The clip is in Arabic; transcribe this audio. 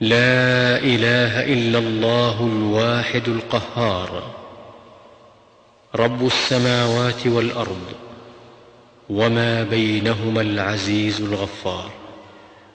لا إله إلا الله الواحد القهار. رب السماوات والأرض وما بينهما العزيز الغفار.